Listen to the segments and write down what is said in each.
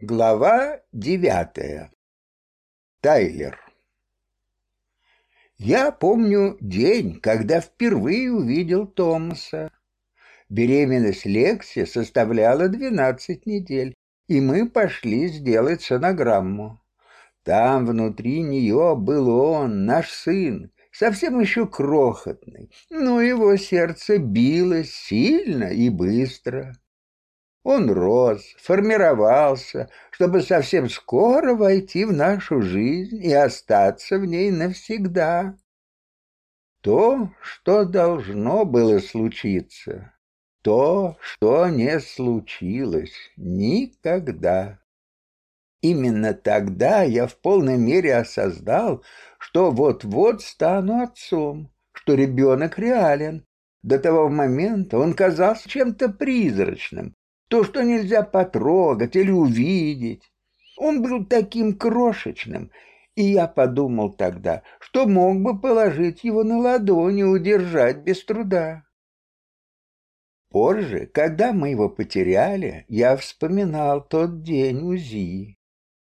Глава девятая. Тайлер. Я помню день, когда впервые увидел Томаса. Беременность Лекси составляла двенадцать недель, и мы пошли сделать сонограмму. Там внутри нее был он, наш сын, совсем еще крохотный, но его сердце билось сильно и быстро. Он рос, формировался, чтобы совсем скоро войти в нашу жизнь и остаться в ней навсегда. То, что должно было случиться, то, что не случилось никогда. Именно тогда я в полной мере осознал, что вот-вот стану отцом, что ребенок реален. До того момента он казался чем-то призрачным, то, что нельзя потрогать или увидеть. Он был таким крошечным, и я подумал тогда, что мог бы положить его на ладони и удержать без труда. Позже, когда мы его потеряли, я вспоминал тот день УЗИ,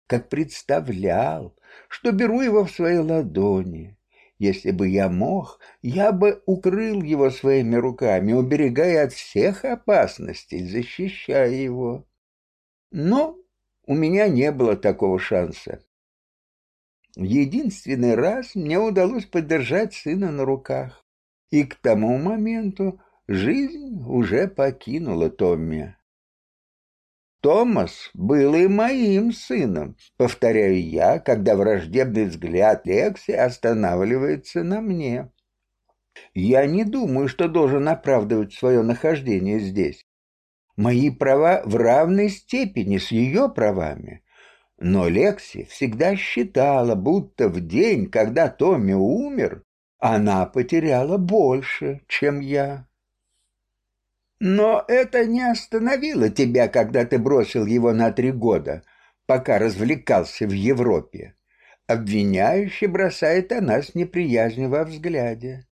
как представлял, что беру его в свои ладони, если бы я мог, я бы укрыл его своими руками, уберегая от всех опасностей, защищая его. Но у меня не было такого шанса. Единственный раз мне удалось подержать сына на руках, и к тому моменту жизнь уже покинула Томми. Томас был и моим сыном, повторяю я, когда враждебный взгляд Лекси останавливается на мне. Я не думаю, что должен оправдывать свое нахождение здесь. Мои права в равной степени с ее правами. Но Лекси всегда считала, будто в день, когда Томми умер, она потеряла больше, чем я. Но это не остановило тебя, когда ты бросил его на три года, пока развлекался в Европе. Обвиняющий бросает она с неприязнью во взгляде.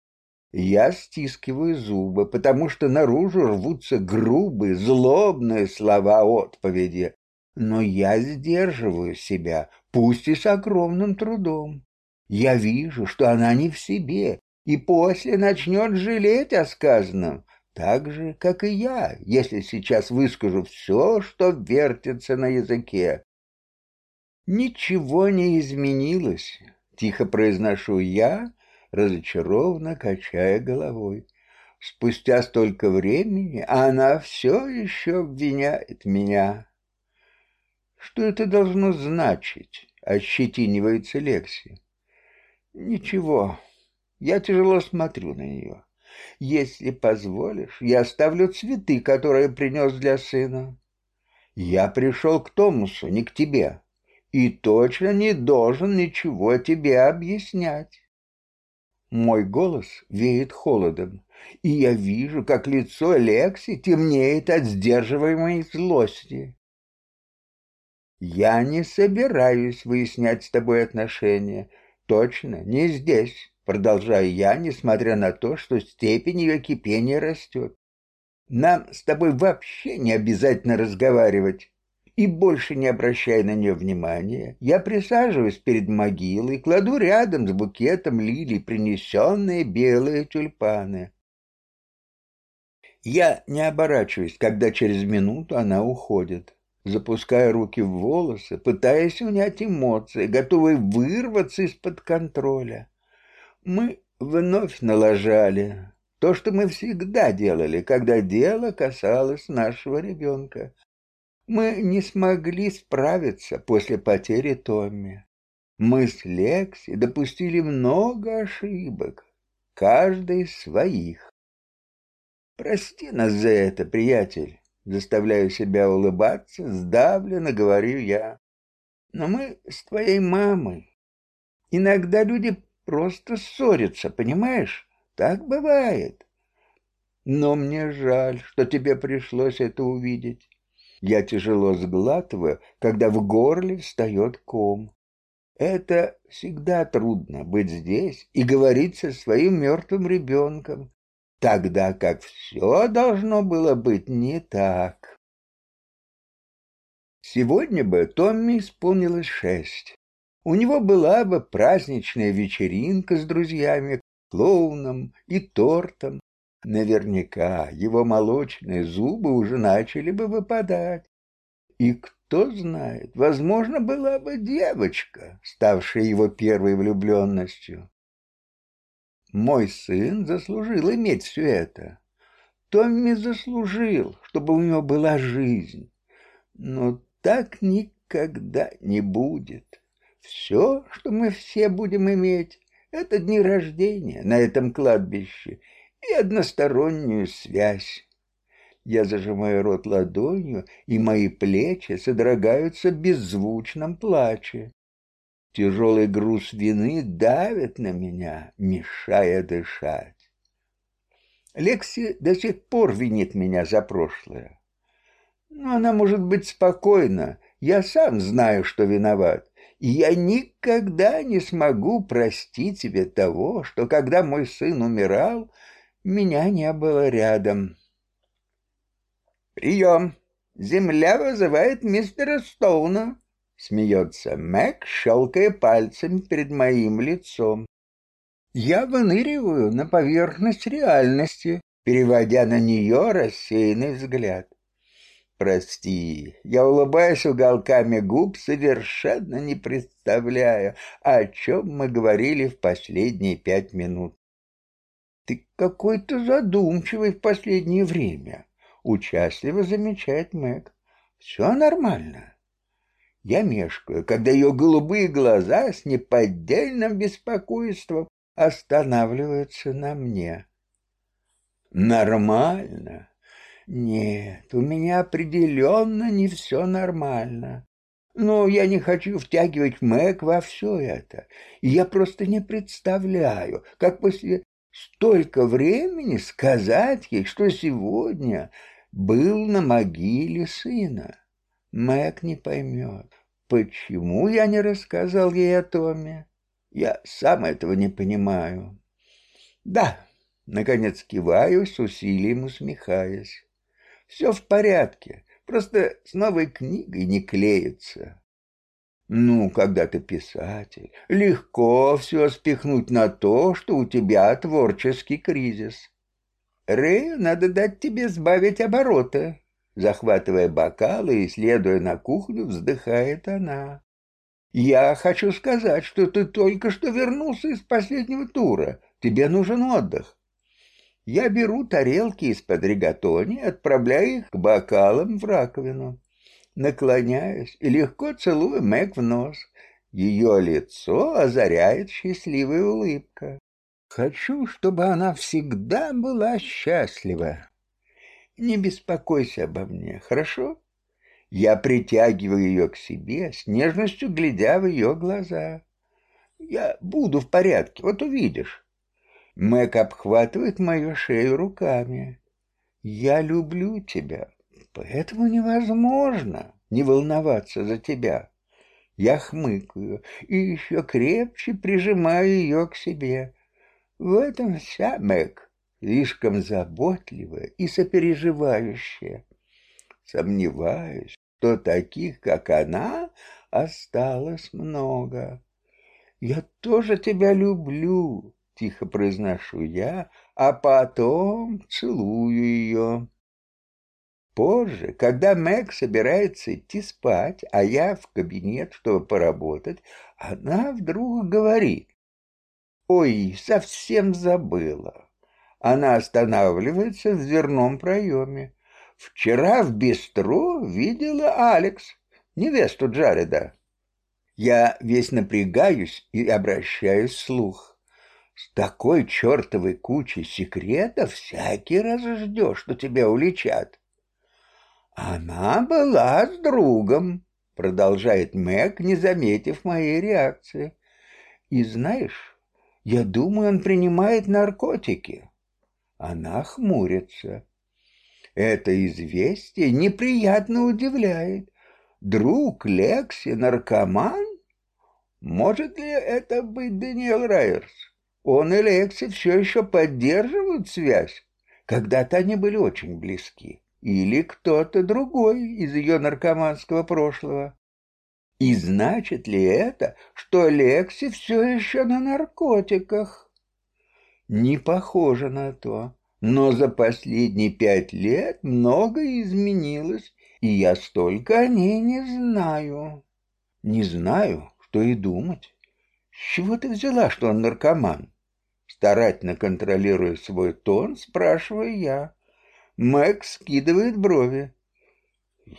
Я стискиваю зубы, потому что наружу рвутся грубые, злобные слова отповеди. Но я сдерживаю себя, пусть и с огромным трудом. Я вижу, что она не в себе, и после начнет жалеть о сказанном, так же, как и я, если сейчас выскажу все, что вертится на языке. Ничего не изменилось, тихо произношу я, разочарованно качая головой. Спустя столько времени она все еще обвиняет меня. Что это должно значить? Ощетинивается Лекси. Ничего, я тяжело смотрю на нее. Если позволишь, я оставлю цветы, которые принес для сына. Я пришел к Томусу, не к тебе, и точно не должен ничего тебе объяснять. Мой голос веет холодом, и я вижу, как лицо Лекси темнеет от сдерживаемой злости. Я не собираюсь выяснять с тобой отношения, точно не здесь. Продолжаю я, несмотря на то, что степень ее кипения растет. Нам с тобой вообще не обязательно разговаривать. И больше не обращая на нее внимания, я присаживаюсь перед могилой, кладу рядом с букетом лилий принесенные белые тюльпаны. Я не оборачиваюсь, когда через минуту она уходит, запуская руки в волосы, пытаясь унять эмоции, готовые вырваться из-под контроля мы вновь налажали то, что мы всегда делали, когда дело касалось нашего ребенка. Мы не смогли справиться после потери Томми. Мы с Лекси допустили много ошибок, каждый своих. Прости нас за это, приятель, заставляю себя улыбаться, сдавленно говорю я. Но мы с твоей мамой. Иногда люди просто ссориться, понимаешь? Так бывает. Но мне жаль, что тебе пришлось это увидеть. Я тяжело сглатываю, когда в горле встает ком. Это всегда трудно быть здесь и говорить со своим мертвым ребенком, тогда как все должно было быть не так. Сегодня бы Томми исполнилось шесть. У него была бы праздничная вечеринка с друзьями, клоуном и тортом. Наверняка его молочные зубы уже начали бы выпадать. И кто знает, возможно, была бы девочка, ставшая его первой влюбленностью. Мой сын заслужил иметь все это. Томми заслужил, чтобы у него была жизнь. Но так никогда не будет. Все, что мы все будем иметь, это дни рождения на этом кладбище и одностороннюю связь. Я зажимаю рот ладонью, и мои плечи содрогаются в беззвучном плаче. Тяжелый груз вины давит на меня, мешая дышать. Лекси до сих пор винит меня за прошлое. Но она может быть спокойна. Я сам знаю, что виноват. Я никогда не смогу простить себе того, что когда мой сын умирал, меня не было рядом. «Прием! Земля вызывает мистера Стоуна!» Смеется Мэг, щелкая пальцем перед моим лицом. Я выныриваю на поверхность реальности, переводя на нее рассеянный взгляд. Прости, я улыбаюсь уголками губ, совершенно не представляя, о чем мы говорили в последние пять минут. Ты какой-то задумчивый в последнее время, участливо замечает Мэг. Все нормально. Я мешкаю, когда ее голубые глаза с неподдельным беспокойством останавливаются на мне. Нормально. Нет, у меня определенно не все нормально. Но я не хочу втягивать Мэг во все это. Я просто не представляю, как после столько времени сказать ей, что сегодня был на могиле сына. Мэг не поймет, почему я не рассказал ей о Томе. Я сам этого не понимаю. Да, наконец киваю, с усилием усмехаясь. Все в порядке, просто с новой книгой не клеится. Ну, когда ты писатель, легко все спихнуть на то, что у тебя творческий кризис. Рэю надо дать тебе сбавить обороты. Захватывая бокалы и следуя на кухню, вздыхает она. Я хочу сказать, что ты только что вернулся из последнего тура. Тебе нужен отдых. Я беру тарелки из-под ригатони, отправляю их к бокалам в раковину. Наклоняюсь и легко целую Мэг в нос. Ее лицо озаряет счастливая улыбка. Хочу, чтобы она всегда была счастлива. Не беспокойся обо мне, хорошо? Я притягиваю ее к себе, с нежностью глядя в ее глаза. Я буду в порядке, вот увидишь. Мэг обхватывает мою шею руками. Я люблю тебя, поэтому невозможно не волноваться за тебя. Я хмыкаю и еще крепче прижимаю ее к себе. В этом вся Мэг, слишком заботливая и сопереживающая. Сомневаюсь, что таких, как она, осталось много. Я тоже тебя люблю, тихо произношу я, а потом целую ее. Позже, когда Мэг собирается идти спать, а я в кабинет, чтобы поработать, она вдруг говорит. «Ой, совсем забыла». Она останавливается в дверном проеме. Вчера в бистро видела Алекс, невесту Джареда. Я весь напрягаюсь и обращаюсь вслух. С такой чертовой кучей секретов всякий раз ждешь, что тебя уличат. Она была с другом, продолжает Мэг, не заметив моей реакции. И знаешь, я думаю, он принимает наркотики. Она хмурится. Это известие неприятно удивляет. Друг Лекси наркоман? Может ли это быть Даниэл Райерс? Он и Лекси все еще поддерживают связь. Когда-то они были очень близки. или кто-то другой из ее наркоманского прошлого. И значит ли это, что Лекси все еще на наркотиках? Не похоже на то, но за последние пять лет многое изменилось, и я столько о ней не знаю. Не знаю, что и думать. С чего ты взяла, что он наркоман? Старательно контролируя свой тон, спрашиваю я. Мэг скидывает брови.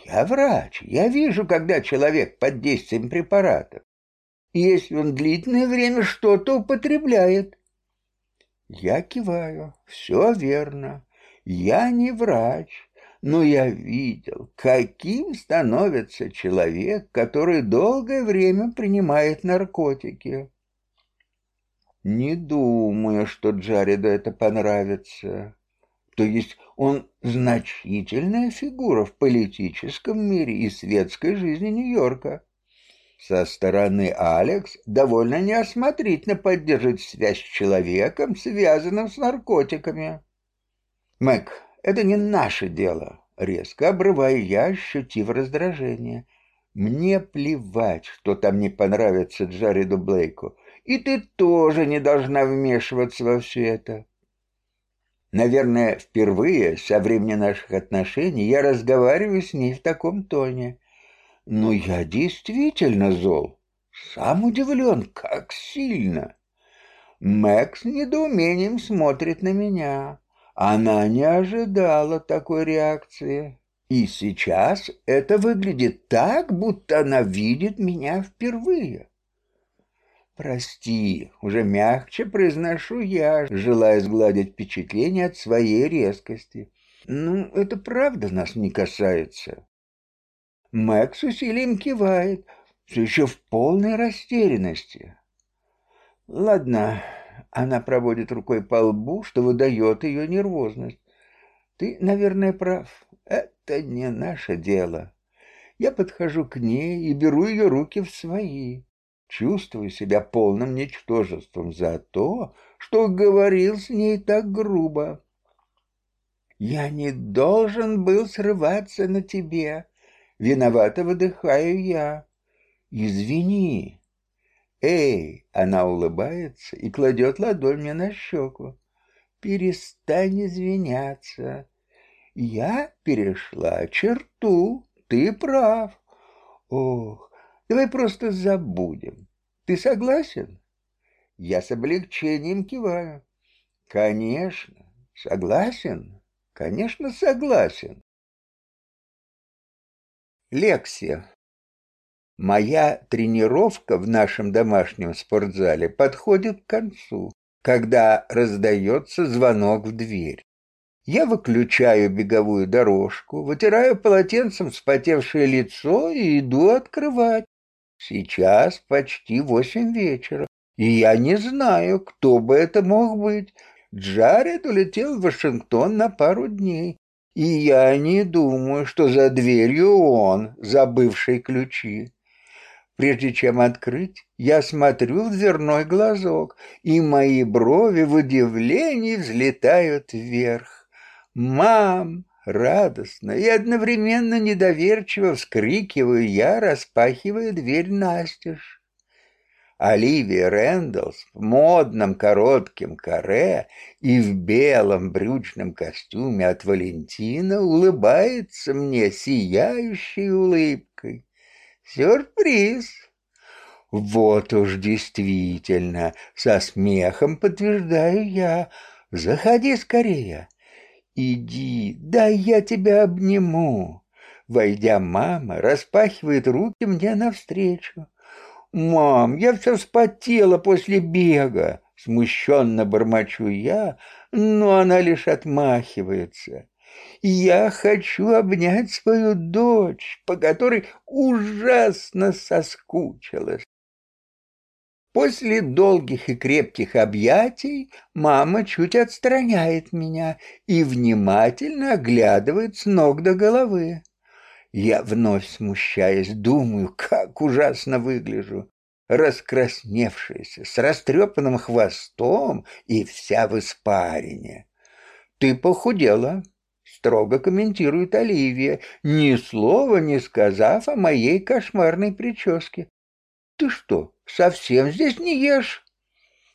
Я врач, я вижу, когда человек под действием препаратов. Если он длительное время что-то употребляет. Я киваю. Все верно. Я не врач, но я видел, каким становится человек, который долгое время принимает наркотики. Не думаю, что Джареду это понравится. То есть он значительная фигура в политическом мире и светской жизни Нью-Йорка. Со стороны Алекс довольно неосмотрительно поддерживать связь с человеком, связанным с наркотиками. Мэг, это не наше дело. Резко обрываю я, ощутив раздражение. Мне плевать, что там не понравится Джареду Блейку. И ты тоже не должна вмешиваться во все это. Наверное, впервые со времени наших отношений я разговариваю с ней в таком тоне. Но я действительно зол. Сам удивлен, как сильно. Мэкс недоумением смотрит на меня. Она не ожидала такой реакции. И сейчас это выглядит так, будто она видит меня впервые. «Прости, уже мягче произношу я, желая сгладить впечатление от своей резкости. Ну, это правда нас не касается». Мэг с усилием кивает, все еще в полной растерянности. «Ладно», — она проводит рукой по лбу, что выдает ее нервозность. «Ты, наверное, прав. Это не наше дело». Я подхожу к ней и беру ее руки в свои чувствую себя полным ничтожеством за то, что говорил с ней так грубо. Я не должен был срываться на тебе. Виновато выдыхаю я. Извини. Эй, она улыбается и кладет ладонь мне на щеку. Перестань извиняться. Я перешла черту, ты прав. Ох, Давай просто забудем. Ты согласен? Я с облегчением киваю. Конечно, согласен. Конечно, согласен. Лексия. Моя тренировка в нашем домашнем спортзале подходит к концу, когда раздается звонок в дверь. Я выключаю беговую дорожку, вытираю полотенцем вспотевшее лицо и иду открывать. Сейчас почти восемь вечера, и я не знаю, кто бы это мог быть. Джаред улетел в Вашингтон на пару дней, и я не думаю, что за дверью он, забывший ключи. Прежде чем открыть, я смотрю в дверной глазок, и мои брови в удивлении взлетают вверх. «Мам!» Радостно и одновременно недоверчиво вскрикиваю я, распахивая дверь настежь. Оливия Рэндалс в модном коротком каре и в белом брючном костюме от Валентина улыбается мне сияющей улыбкой. Сюрприз! Вот уж действительно, со смехом подтверждаю я. Заходи скорее. «Иди, дай я тебя обниму». Войдя, мама распахивает руки мне навстречу. «Мам, я все вспотела после бега!» Смущенно бормочу я, но она лишь отмахивается. «Я хочу обнять свою дочь, по которой ужасно соскучилась. После долгих и крепких объятий мама чуть отстраняет меня и внимательно оглядывает с ног до головы. Я вновь смущаясь, думаю, как ужасно выгляжу. Раскрасневшаяся, с растрепанным хвостом и вся в испарине. Ты похудела. Строго комментирует Оливия, ни слова не сказав о моей кошмарной прическе. «Ты что, совсем здесь не ешь?»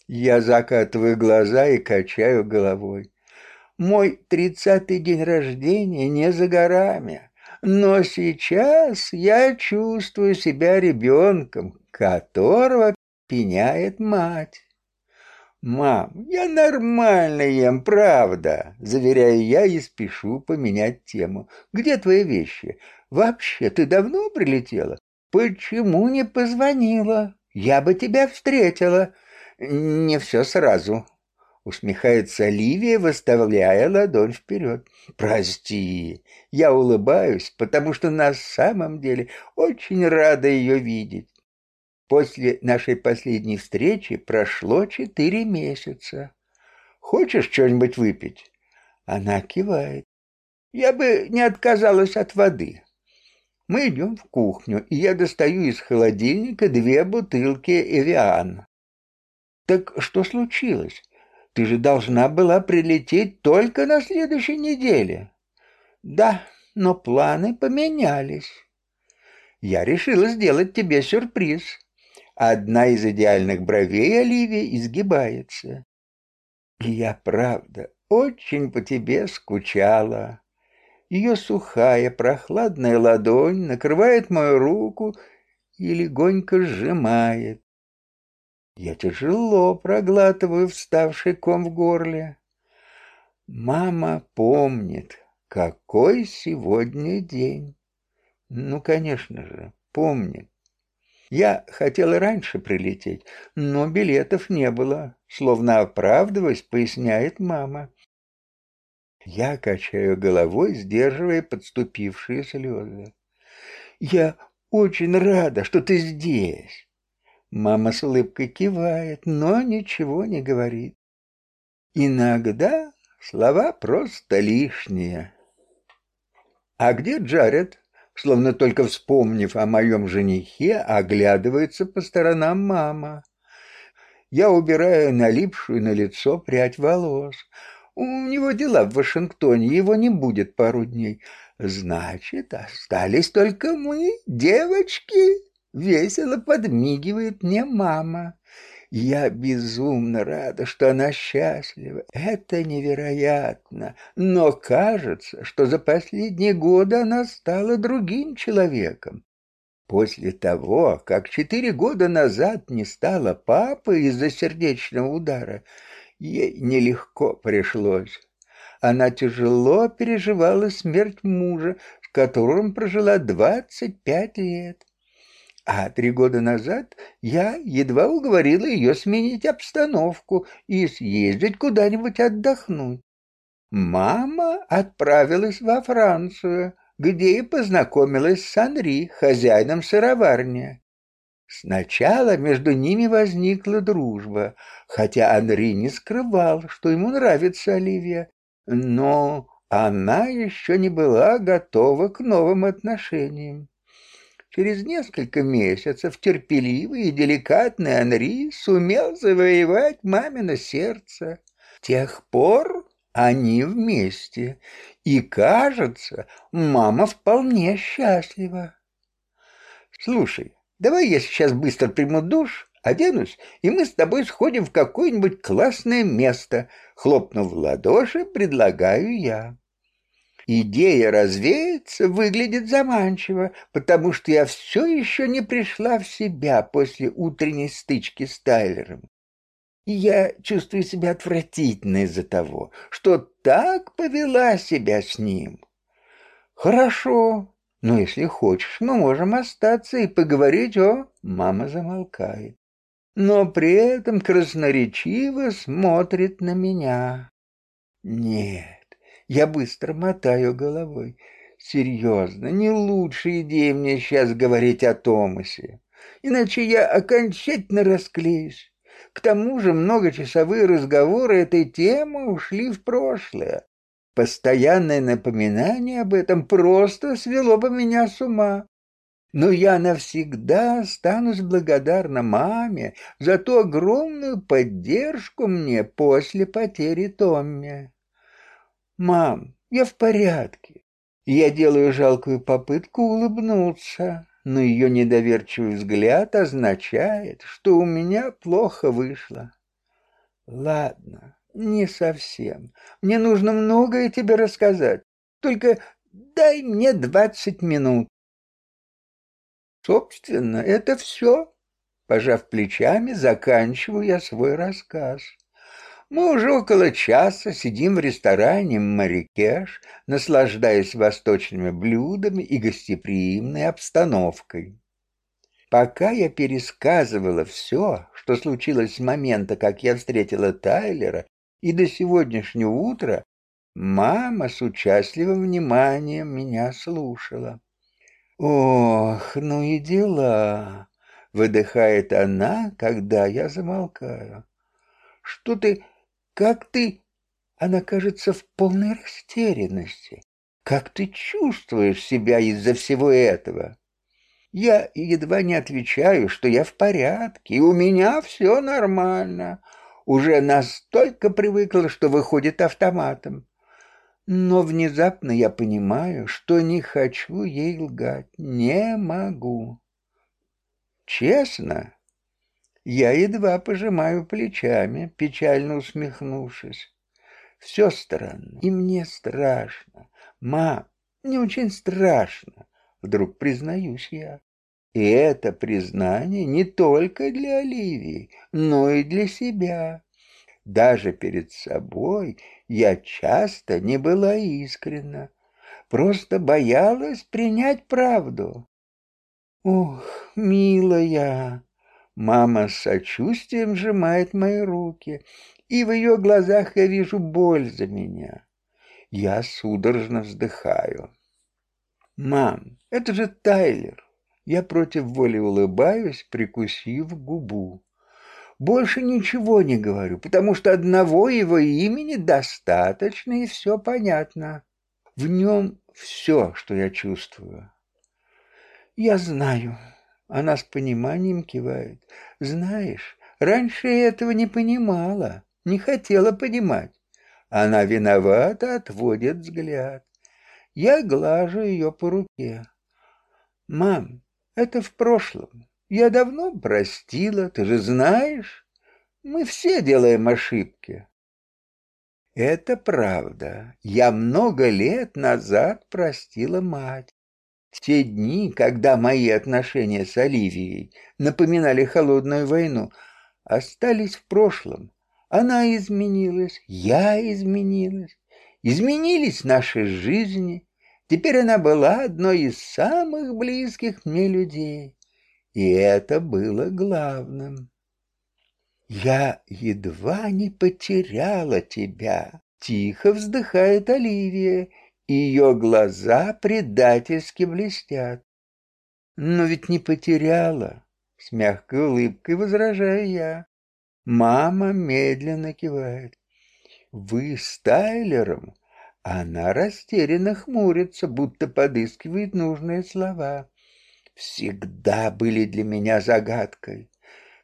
Я закатываю глаза и качаю головой. Мой тридцатый день рождения не за горами, но сейчас я чувствую себя ребенком, которого пеняет мать. «Мам, я нормально ем, правда», — заверяю я и спешу поменять тему. «Где твои вещи? Вообще, ты давно прилетела? Почему не позвонила? Я бы тебя встретила». «Не все сразу», — усмехается Оливия, выставляя ладонь вперед. «Прости, я улыбаюсь, потому что на самом деле очень рада ее видеть. После нашей последней встречи прошло четыре месяца. Хочешь что-нибудь выпить? Она кивает. Я бы не отказалась от воды. Мы идем в кухню, и я достаю из холодильника две бутылки Эвиан. Так что случилось? Ты же должна была прилететь только на следующей неделе. Да, но планы поменялись. Я решила сделать тебе сюрприз. Одна из идеальных бровей Оливии изгибается. я, правда, очень по тебе скучала. Ее сухая, прохладная ладонь накрывает мою руку и легонько сжимает. Я тяжело проглатываю вставший ком в горле. Мама помнит, какой сегодня день. Ну, конечно же, помнит. Я хотел и раньше прилететь, но билетов не было, словно оправдываясь, поясняет мама. Я качаю головой, сдерживая подступившие слезы. Я очень рада, что ты здесь. Мама с улыбкой кивает, но ничего не говорит. Иногда слова просто лишние. А где Джаред? Словно только вспомнив о моем женихе, оглядывается по сторонам мама. Я убираю налипшую на лицо прядь волос. У него дела в Вашингтоне, его не будет пару дней. Значит, остались только мы, девочки. Весело подмигивает мне мама. Я безумно рада, что она счастлива. Это невероятно. Но кажется, что за последние годы она стала другим человеком. После того, как четыре года назад не стала папой из-за сердечного удара, ей нелегко пришлось. Она тяжело переживала смерть мужа, с которым прожила двадцать пять лет. А три года назад я едва уговорила ее сменить обстановку и съездить куда-нибудь отдохнуть. Мама отправилась во Францию, где и познакомилась с Анри, хозяином сыроварни. Сначала между ними возникла дружба, хотя Анри не скрывал, что ему нравится Оливия, но она еще не была готова к новым отношениям. Через несколько месяцев терпеливый и деликатный Анри сумел завоевать мамино сердце. С тех пор они вместе, и, кажется, мама вполне счастлива. Слушай, давай я сейчас быстро приму душ, оденусь, и мы с тобой сходим в какое-нибудь классное место. Хлопнув в ладоши, предлагаю я. Идея развеяться выглядит заманчиво, потому что я все еще не пришла в себя после утренней стычки с Тайлером. Я чувствую себя отвратительно из-за того, что так повела себя с ним. Хорошо, но если хочешь, мы можем остаться и поговорить о... Мама замолкает, но при этом красноречиво смотрит на меня. Нет. Я быстро мотаю головой. Серьезно, не лучшая идея мне сейчас говорить о Томасе. Иначе я окончательно расклеюсь. К тому же многочасовые разговоры этой темы ушли в прошлое. Постоянное напоминание об этом просто свело бы меня с ума. Но я навсегда останусь благодарна маме за ту огромную поддержку мне после потери Томми. «Мам, Я в порядке. Я делаю жалкую попытку улыбнуться, но ее недоверчивый взгляд означает, что у меня плохо вышло. Ладно, не совсем. Мне нужно многое тебе рассказать. Только дай мне двадцать минут. Собственно, это все. Пожав плечами, заканчиваю я свой рассказ. Мы уже около часа сидим в ресторане «Марикеш», наслаждаясь восточными блюдами и гостеприимной обстановкой. Пока я пересказывала все, что случилось с момента, как я встретила Тайлера, и до сегодняшнего утра, мама с участливым вниманием меня слушала. «Ох, ну и дела!» — выдыхает она, когда я замолкаю. «Что ты как ты...» Она кажется в полной растерянности. «Как ты чувствуешь себя из-за всего этого?» Я едва не отвечаю, что я в порядке, и у меня все нормально. Уже настолько привыкла, что выходит автоматом. Но внезапно я понимаю, что не хочу ей лгать, не могу. Честно, я едва пожимаю плечами, печально усмехнувшись. Все странно, и мне страшно. Мам, мне очень страшно, вдруг признаюсь я. И это признание не только для Оливии, но и для себя. Даже перед собой я часто не была искренна, просто боялась принять правду. Ох, милая, Мама с сочувствием сжимает мои руки, и в ее глазах я вижу боль за меня. Я судорожно вздыхаю. «Мам, это же Тайлер!» Я против воли улыбаюсь, прикусив губу. Больше ничего не говорю, потому что одного его имени достаточно, и все понятно. В нем все, что я чувствую. Я знаю, она с пониманием кивает. Знаешь, раньше я этого не понимала, не хотела понимать. Она виновата, отводит взгляд. Я глажу ее по руке. Мам, это в прошлом. Я давно простила, ты же знаешь. Мы все делаем ошибки. Это правда. Я много лет назад простила мать. Те дни, когда мои отношения с Оливией напоминали холодную войну, остались в прошлом. Она изменилась, я изменилась, изменились наши жизни. Теперь она была одной из самых близких мне людей. И это было главным. «Я едва не потеряла тебя», — тихо вздыхает Оливия ее глаза предательски блестят. Но ведь не потеряла, с мягкой улыбкой возражаю я. Мама медленно кивает. Вы с Тайлером? Она растерянно хмурится, будто подыскивает нужные слова. Всегда были для меня загадкой.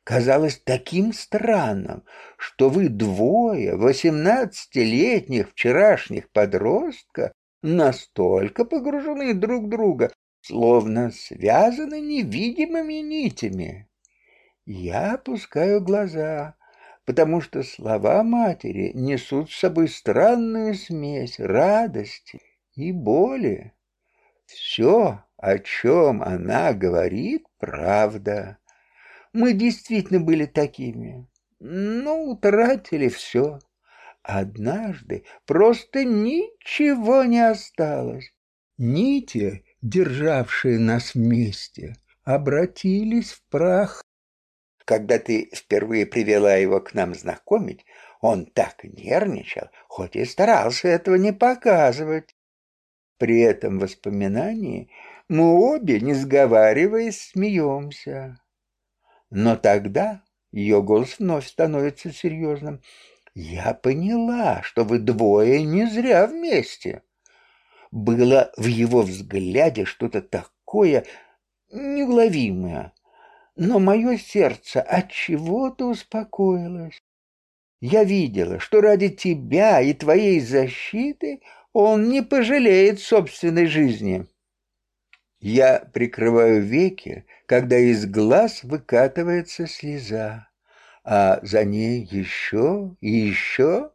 Казалось таким странным, что вы двое восемнадцатилетних вчерашних подростка настолько погружены друг в друга, словно связаны невидимыми нитями. Я опускаю глаза, потому что слова матери несут с собой странную смесь радости и боли. Все, о чем она говорит, правда. Мы действительно были такими, но утратили все. Однажды просто ничего не осталось. Нити, державшие нас вместе, обратились в прах. Когда ты впервые привела его к нам знакомить, он так нервничал, хоть и старался этого не показывать. При этом воспоминании мы обе, не сговариваясь, смеемся. Но тогда ее голос вновь становится серьезным. Я поняла, что вы двое не зря вместе. Было в его взгляде что-то такое неуловимое, но мое сердце от чего-то успокоилось. Я видела, что ради тебя и твоей защиты Он не пожалеет собственной жизни. Я прикрываю веки, когда из глаз выкатывается слеза, а за ней еще и еще.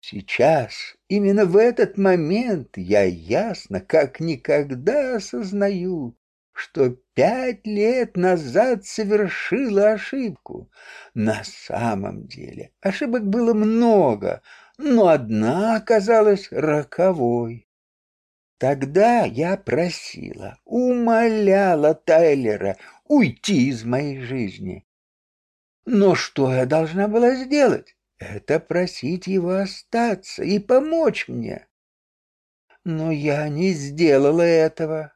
Сейчас, именно в этот момент, я ясно, как никогда осознаю, что пять лет назад совершила ошибку. На самом деле ошибок было много, но одна оказалась роковой. Тогда я просила, умоляла Тайлера уйти из моей жизни. Но что я должна была сделать? Это просить его остаться и помочь мне. Но я не сделала этого.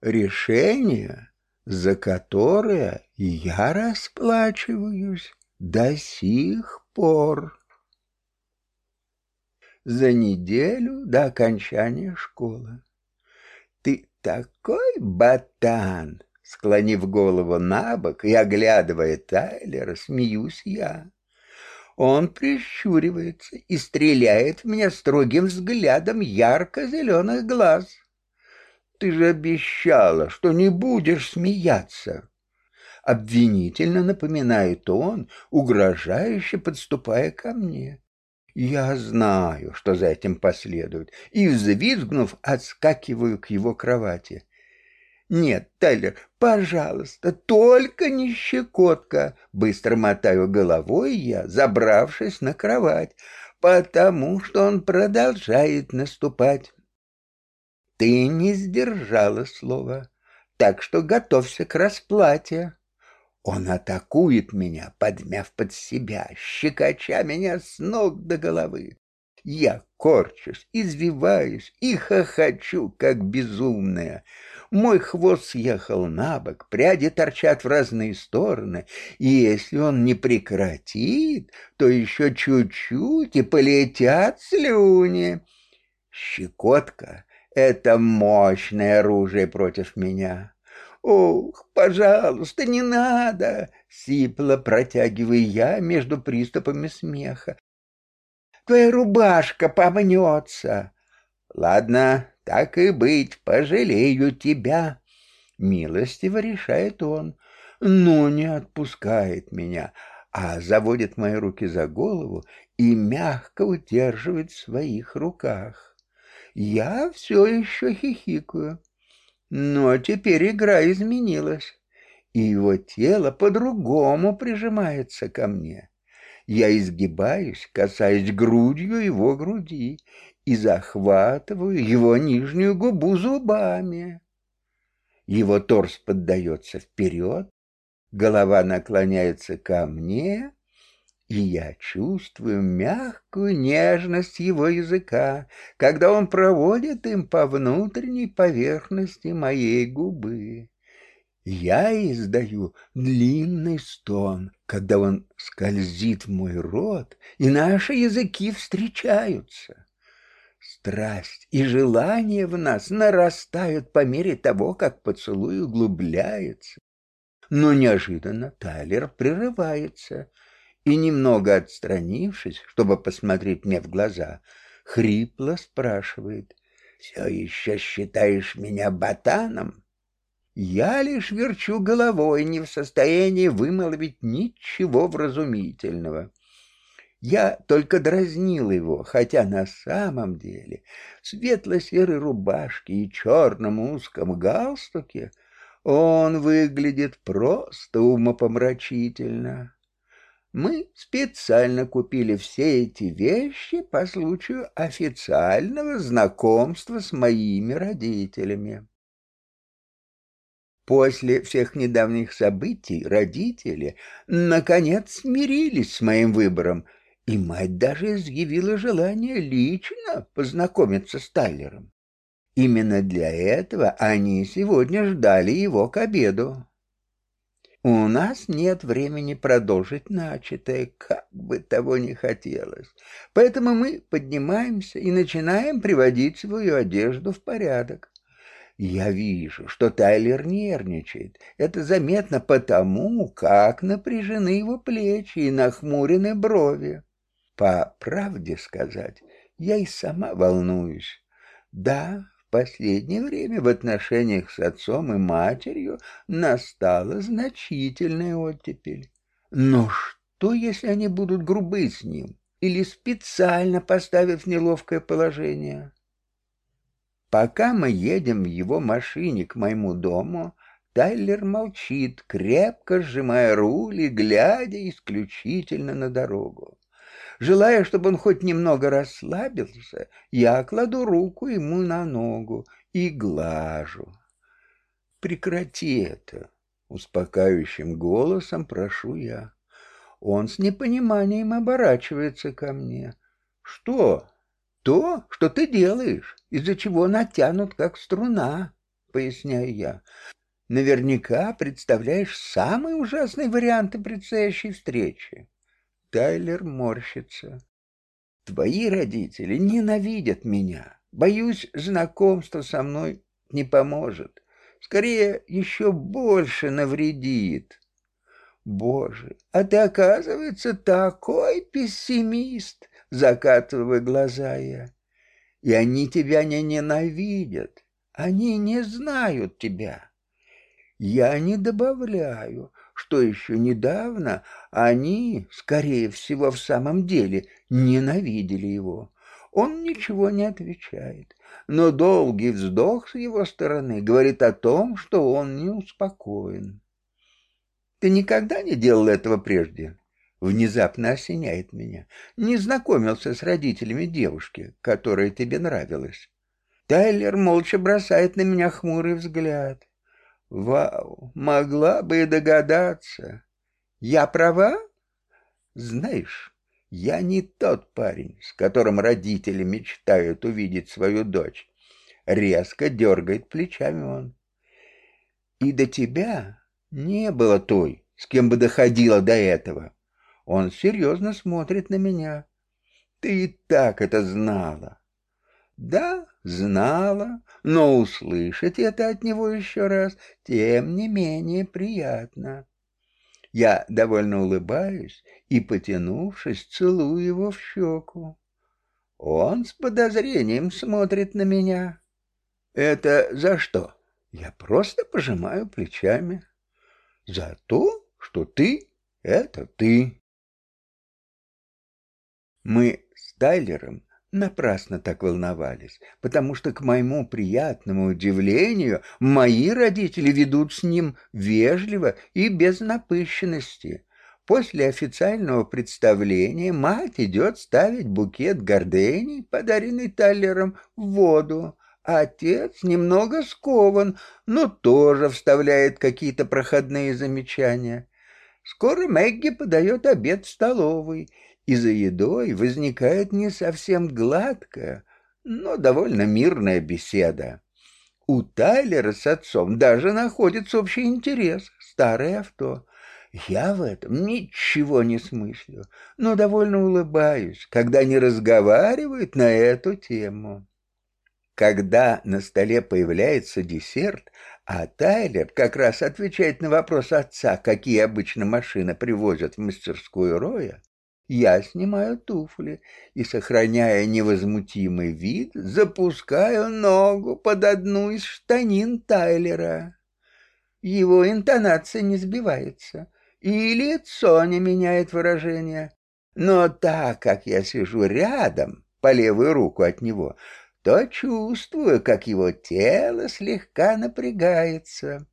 Решение, за которое я расплачиваюсь до сих пор за неделю до окончания школы. Ты такой ботан, склонив голову на бок и оглядывая Тайлера, смеюсь я. Он прищуривается и стреляет в меня строгим взглядом ярко-зеленых глаз. Ты же обещала, что не будешь смеяться. Обвинительно напоминает он, угрожающе подступая ко мне. Я знаю, что за этим последует, и, взвизгнув, отскакиваю к его кровати. «Нет, Тайлер, пожалуйста, только не щекотка!» Быстро мотаю головой я, забравшись на кровать, потому что он продолжает наступать. «Ты не сдержала слова, так что готовься к расплате!» Он атакует меня, подмяв под себя, щекоча меня с ног до головы. Я корчусь, извиваюсь и хохочу, как безумная. Мой хвост съехал на бок, пряди торчат в разные стороны, и если он не прекратит, то еще чуть-чуть и полетят слюни. Щекотка — это мощное оружие против меня. «Ох, пожалуйста, не надо!» — сипло протягивая я между приступами смеха. «Твоя рубашка помнется!» «Ладно, так и быть, пожалею тебя!» Милостиво решает он, но не отпускает меня, а заводит мои руки за голову и мягко удерживает в своих руках. Я все еще хихикаю. Но теперь игра изменилась, и его тело по-другому прижимается ко мне. Я изгибаюсь, касаясь грудью его груди и захватываю его нижнюю губу зубами. Его торс поддается вперед, голова наклоняется ко мне, и я чувствую мягкую нежность его языка, когда он проводит им по внутренней поверхности моей губы. Я издаю длинный стон, когда он скользит в мой рот, и наши языки встречаются. Страсть и желание в нас нарастают по мере того, как поцелуй углубляется. Но неожиданно Тайлер прерывается — и, немного отстранившись, чтобы посмотреть мне в глаза, хрипло спрашивает, «Все еще считаешь меня ботаном?» Я лишь верчу головой, не в состоянии вымолвить ничего вразумительного. Я только дразнил его, хотя на самом деле в светло-серой рубашке и черном узком галстуке он выглядит просто умопомрачительно. Мы специально купили все эти вещи по случаю официального знакомства с моими родителями. После всех недавних событий родители наконец смирились с моим выбором, и мать даже изъявила желание лично познакомиться с Тайлером. Именно для этого они сегодня ждали его к обеду. У нас нет времени продолжить начатое, как бы того ни хотелось. Поэтому мы поднимаемся и начинаем приводить свою одежду в порядок. Я вижу, что Тайлер нервничает. Это заметно потому, как напряжены его плечи и нахмурены брови. По правде сказать, Я и сама волнуюсь. Да, в последнее время в отношениях с отцом и матерью настала значительная оттепель. Но что, если они будут грубы с ним или специально поставив неловкое положение? Пока мы едем в его машине к моему дому, Тайлер молчит, крепко сжимая руль и глядя исключительно на дорогу. Желая, чтобы он хоть немного расслабился, я кладу руку ему на ногу и глажу. «Прекрати это!» — успокаивающим голосом прошу я. Он с непониманием оборачивается ко мне. «Что?» «То, что ты делаешь, из-за чего натянут, как струна», — поясняю я. Наверняка представляешь самые ужасные варианты предстоящей встречи. Тайлер морщится. Твои родители ненавидят меня. Боюсь, знакомство со мной не поможет. Скорее, еще больше навредит. Боже, а ты, оказывается, такой пессимист, закатывая глаза я. И они тебя не ненавидят. Они не знают тебя. Я не добавляю, что еще недавно они, скорее всего, в самом деле ненавидели его. Он ничего не отвечает, но долгий вздох с его стороны говорит о том, что он не успокоен. Ты никогда не делал этого прежде? Внезапно осеняет меня. Не знакомился с родителями девушки, которая тебе нравилась. Тайлер молча бросает на меня хмурый взгляд. Вау, могла бы догадаться. Я права? Знаешь, я не тот парень, с которым родители мечтают увидеть свою дочь. Резко дергает плечами он. И до тебя не было той, с кем бы доходило до этого. Он серьезно смотрит на меня. Ты и так это знала. Да, знала, но услышать это от него еще раз, тем не менее приятно. Я довольно улыбаюсь и, потянувшись, целую его в щеку. Он с подозрением смотрит на меня. Это за что? Я просто пожимаю плечами. За то, что ты — это ты. Мы с Тайлером напрасно так волновались, потому что, к моему приятному удивлению, мои родители ведут с ним вежливо и без напыщенности. После официального представления мать идет ставить букет гордений, подаренный Таллером, в воду, отец немного скован, но тоже вставляет какие-то проходные замечания. Скоро Мэгги подает обед в столовой, и за едой возникает не совсем гладкая, но довольно мирная беседа. У Тайлера с отцом даже находится общий интерес — старое авто. Я в этом ничего не смыслю, но довольно улыбаюсь, когда они разговаривают на эту тему. Когда на столе появляется десерт, а Тайлер как раз отвечает на вопрос отца, какие обычно машины привозят в мастерскую Роя, я снимаю туфли и, сохраняя невозмутимый вид, запускаю ногу под одну из штанин Тайлера. Его интонация не сбивается, и лицо не меняет выражение. Но так как я сижу рядом, по левую руку от него, то чувствую, как его тело слегка напрягается.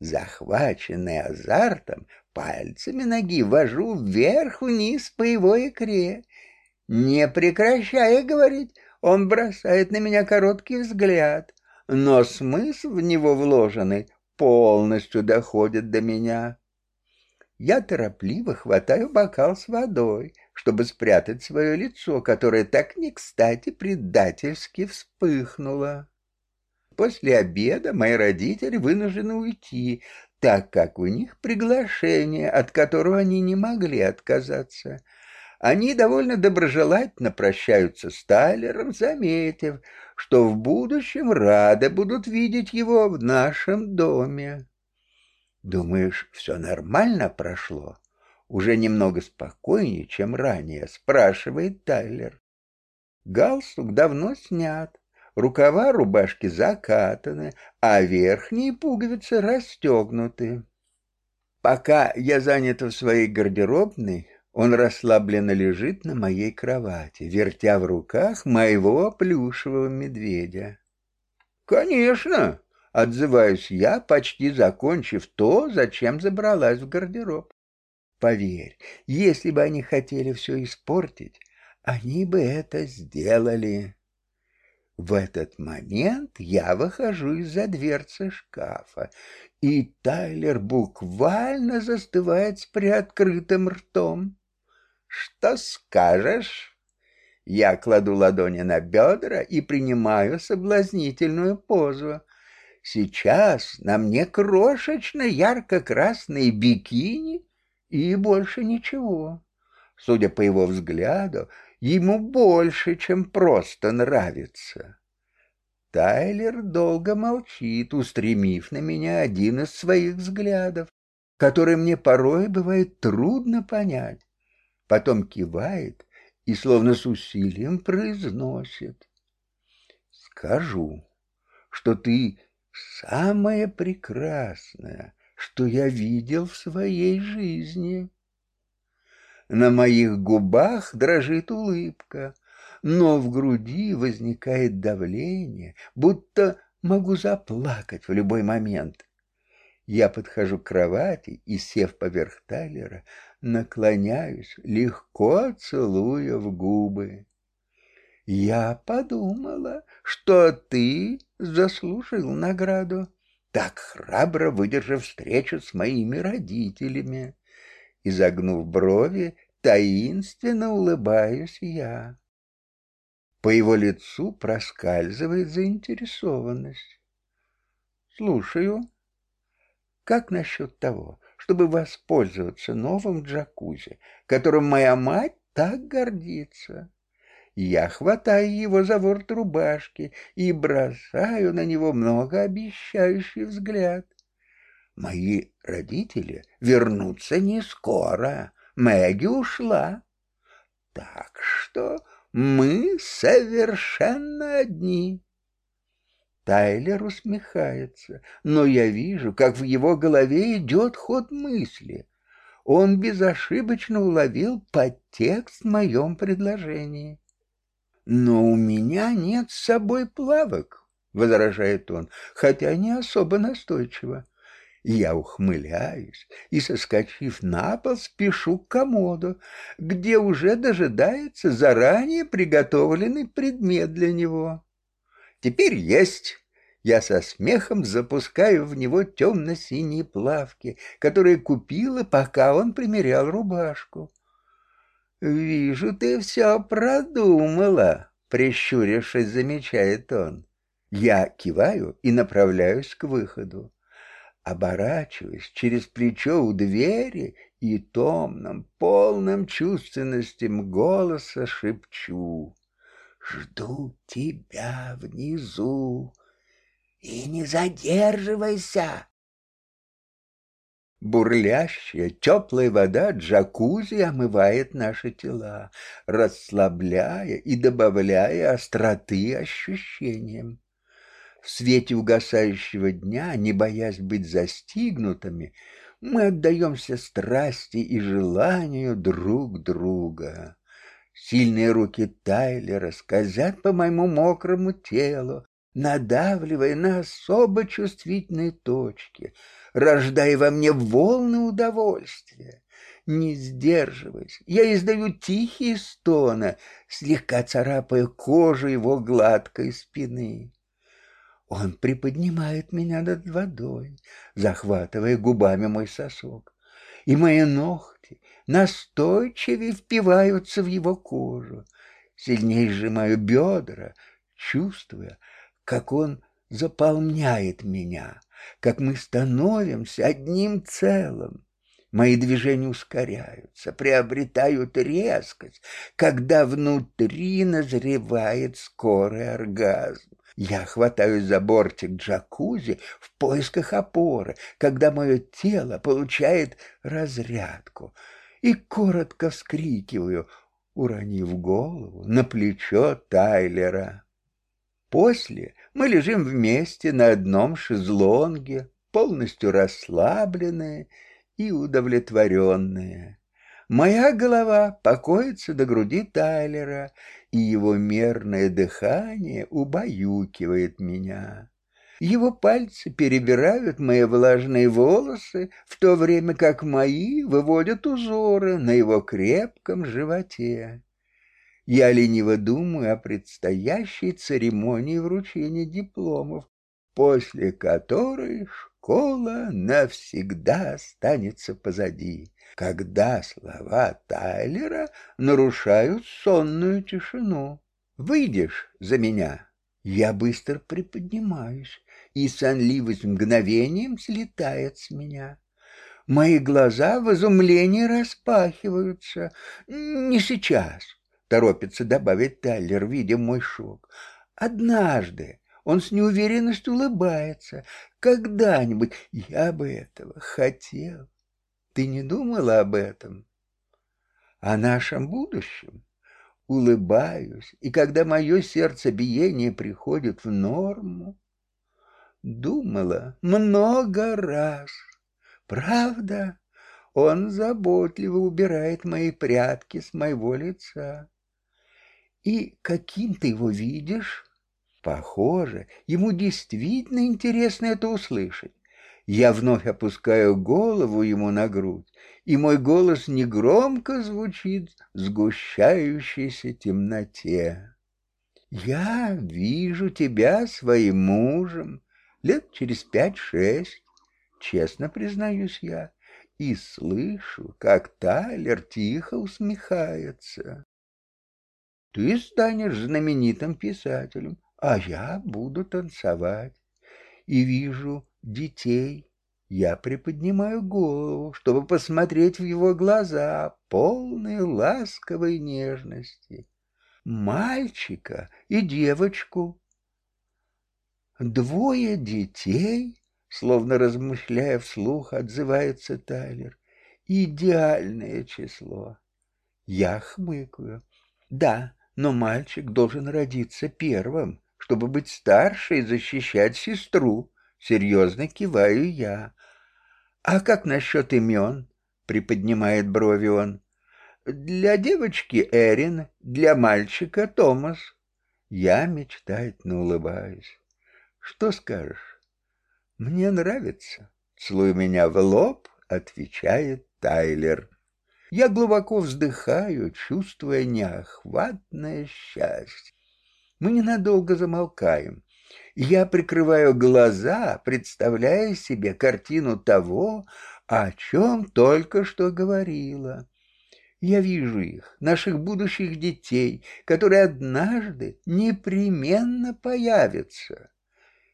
Захваченный азартом, Пальцами ноги вожу вверх-вниз по его икре. Не прекращая говорить, он бросает на меня короткий взгляд, но смысл в него вложенный полностью доходит до меня. Я торопливо хватаю бокал с водой, чтобы спрятать свое лицо, которое так не кстати предательски вспыхнуло. После обеда мои родители вынуждены уйти, так как у них приглашение, от которого они не могли отказаться. Они довольно доброжелательно прощаются с Тайлером, заметив, что в будущем рады будут видеть его в нашем доме. «Думаешь, все нормально прошло?» Уже немного спокойнее, чем ранее, спрашивает Тайлер. Галстук давно снят, рукава рубашки закатаны, а верхние пуговицы расстегнуты. Пока я занят в своей гардеробной, он расслабленно лежит на моей кровати, вертя в руках моего плюшевого медведя. «Конечно!» — отзываюсь я, почти закончив то, зачем забралась в гардероб. Поверь, если бы они хотели все испортить, они бы это сделали. В этот момент я выхожу из-за дверцы шкафа, и Тайлер буквально застывает с приоткрытым ртом. «Что скажешь?» Я кладу ладони на бедра и принимаю соблазнительную позу. Сейчас на мне крошечно ярко-красные бикини и больше ничего. Судя по его взгляду, ему больше, чем просто нравится. Тайлер долго молчит, устремив на меня один из своих взглядов, который мне порой бывает трудно понять. Потом кивает и словно с усилием произносит. «Скажу, что ты самое прекрасное, что я видел в своей жизни». На моих губах дрожит улыбка, но в груди возникает давление, будто могу заплакать в любой момент. Я подхожу к кровати и, сев поверх Тайлера, наклоняюсь, легко целуя в губы. Я подумала, что ты заслужил награду, так храбро выдержав встречу с моими родителями. Изогнув брови, таинственно улыбаюсь я. По его лицу проскальзывает заинтересованность. Слушаю. Как насчет того, чтобы воспользоваться новым джакузи, которым моя мать так гордится? Я хватаю его за ворот рубашки и бросаю на него многообещающий взгляд. Мои родители вернутся не скоро. Мэгги ушла. Так что мы совершенно одни. Тайлер усмехается, но я вижу, как в его голове идет ход мысли. Он безошибочно уловил подтекст в моем предложении. «Но у меня нет с собой плавок», — возражает он, хотя не особо настойчиво. Я ухмыляюсь и, соскочив на пол, спешу к комоду, где уже дожидается заранее приготовленный предмет для него. Теперь есть. Я со смехом запускаю в него темно-синие плавки, которые купила, пока он примерял рубашку. «Вижу, ты все продумала», — прищурившись, замечает он. Я киваю и направляюсь к выходу оборачиваясь через плечо у двери и томным, полным чувственностям голоса шепчу «Жду тебя внизу, и не задерживайся!» Бурлящая, теплая вода джакузи омывает наши тела, расслабляя и добавляя остроты ощущениям. В свете угасающего дня, не боясь быть застигнутыми, мы отдаемся страсти и желанию друг друга. Сильные руки Тайлера скользят по моему мокрому телу, надавливая на особо чувствительные точки, рождая во мне волны удовольствия. Не сдерживаясь, я издаю тихие стоны, слегка царапая кожу его гладкой спины. Он приподнимает меня над водой, захватывая губами мой сосок, и мои ногти настойчивее впиваются в его кожу. Сильнее сжимаю бедра, чувствуя, как он заполняет меня, как мы становимся одним целым. Мои движения ускоряются, приобретают резкость, когда внутри назревает скорый оргазм. Я хватаюсь за бортик джакузи в поисках опоры, когда мое тело получает разрядку, и коротко вскрикиваю уронив голову на плечо Тайлера. После мы лежим вместе на одном шезлонге, полностью расслабленные и удовлетворенные. Моя голова покоится до груди Тайлера, и его мерное дыхание убаюкивает меня. Его пальцы перебирают мои влажные волосы, в то время как мои выводят узоры на его крепком животе. Я лениво думаю о предстоящей церемонии вручения дипломов, после которой школа навсегда останется позади, когда слова Тайлера нарушают сонную тишину. «Выйдешь за меня?» Я быстро приподнимаюсь и сонливость мгновением слетает с меня. Мои глаза в изумлении распахиваются. «Не сейчас», — торопится добавить Тайлер, видя мой шок. «Однажды». Он с неуверенностью улыбается. «Когда-нибудь я бы этого хотел. Ты не думала об этом?» «О нашем будущем?» улыбаюсь, и когда мое сердцебиение приходит в норму, Думала много раз. Правда, он заботливо убирает мои прятки с моего лица. И каким ты его видишь? Похоже, ему действительно интересно это услышать. Я вновь опускаю голову ему на грудь, и мой голос негромко звучит в сгущающейся темноте. «Я вижу тебя своим мужем, лет через пять-шесть, честно признаюсь я, и слышу, как Тайлер тихо усмехается. Ты станешь знаменитым писателем, а я буду танцевать. И вижу детей. Я приподнимаю голову, чтобы посмотреть в его глаза, полные ласковой нежности. Мальчика и девочку, Двое детей, словно размышляя вслух, отзывается Тайлер. Идеальное число. Я хмыкаю. Да, но мальчик должен родиться первым, чтобы быть старше и защищать сестру. Серьезно киваю я. А как насчет имен? Приподнимает брови он. Для девочки Эрин, для мальчика Томас. Я мечтательно улыбаюсь. Что скажешь? Мне нравится. Целуй меня в лоб, отвечает Тайлер. Я глубоко вздыхаю, чувствуя неохватное счастье. Мы ненадолго замолкаем. Я прикрываю глаза, представляя себе картину того, о чем только что говорила. Я вижу их, наших будущих детей, которые однажды непременно появятся.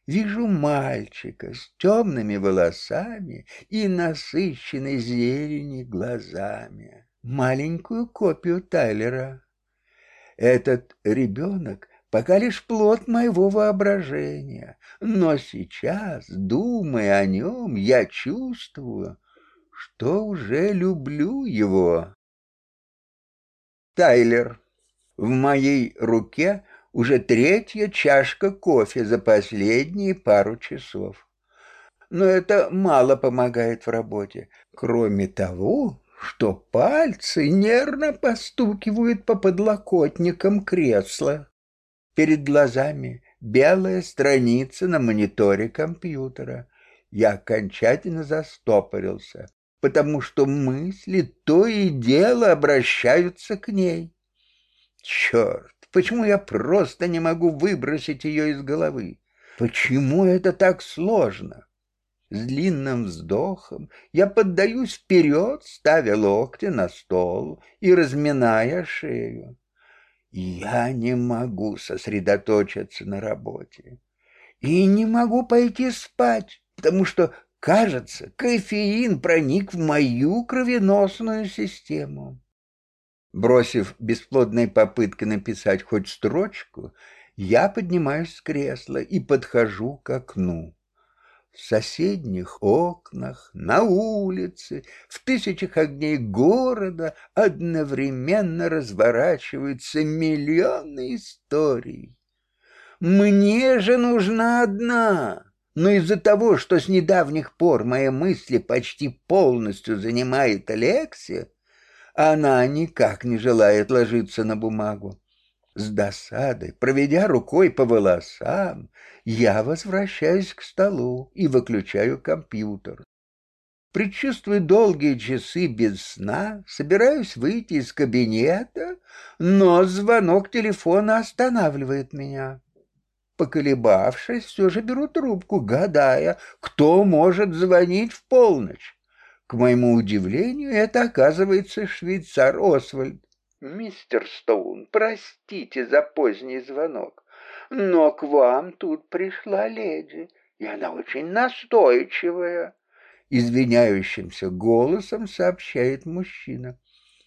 Вижу мальчика с темными волосами и насыщенной зелени глазами, маленькую копию Тайлера. Этот ребенок пока лишь плод моего воображения, но сейчас, думая о нем, я чувствую, что уже люблю его. Тайлер. В моей руке уже третья чашка кофе за последние пару часов. Но это мало помогает в работе. Кроме того, что пальцы нервно постукивают по подлокотникам кресла. Перед глазами белая страница на мониторе компьютера. Я окончательно застопорился, потому что мысли то и дело обращаются к ней. Черт! Почему я просто не могу выбросить ее из головы? Почему это так сложно? С длинным вздохом я поддаюсь вперед, ставя локти на стол и разминая шею. Я не могу сосредоточиться на работе. И не могу пойти спать, потому что, кажется, кофеин проник в мою кровеносную систему. Бросив бесплодные попытки написать хоть строчку, я поднимаюсь с кресла и подхожу к окну. В соседних окнах, на улице, в тысячах огней города одновременно разворачиваются миллионы историй. Мне же нужна одна, но из-за того, что с недавних пор мои мысли почти полностью занимает Алексия, она никак не желает ложиться на бумагу. С досадой, проведя рукой по волосам, я возвращаюсь к столу и выключаю компьютер. Предчувствуя долгие часы без сна, собираюсь выйти из кабинета, но звонок телефона останавливает меня. Поколебавшись, все же беру трубку, гадая, кто может звонить в полночь. К моему удивлению, это оказывается швейцар Освальд. «Мистер Стоун, простите за поздний звонок, но к вам тут пришла леди, и она очень настойчивая», — извиняющимся голосом сообщает мужчина.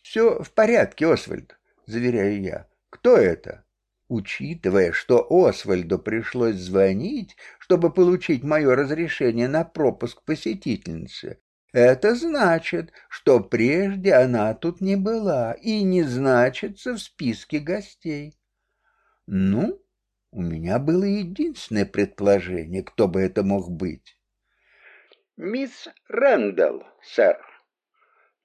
«Все в порядке, Освальд», — заверяю я. «Кто это?» Учитывая, что Освальду пришлось звонить, чтобы получить мое разрешение на пропуск посетительницы, это значит, что прежде она тут не была и не значится в списке гостей. Ну, у меня было единственное предположение, кто бы это мог быть. «Мисс Рэндалл, сэр,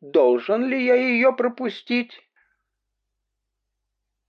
должен ли я ее пропустить?»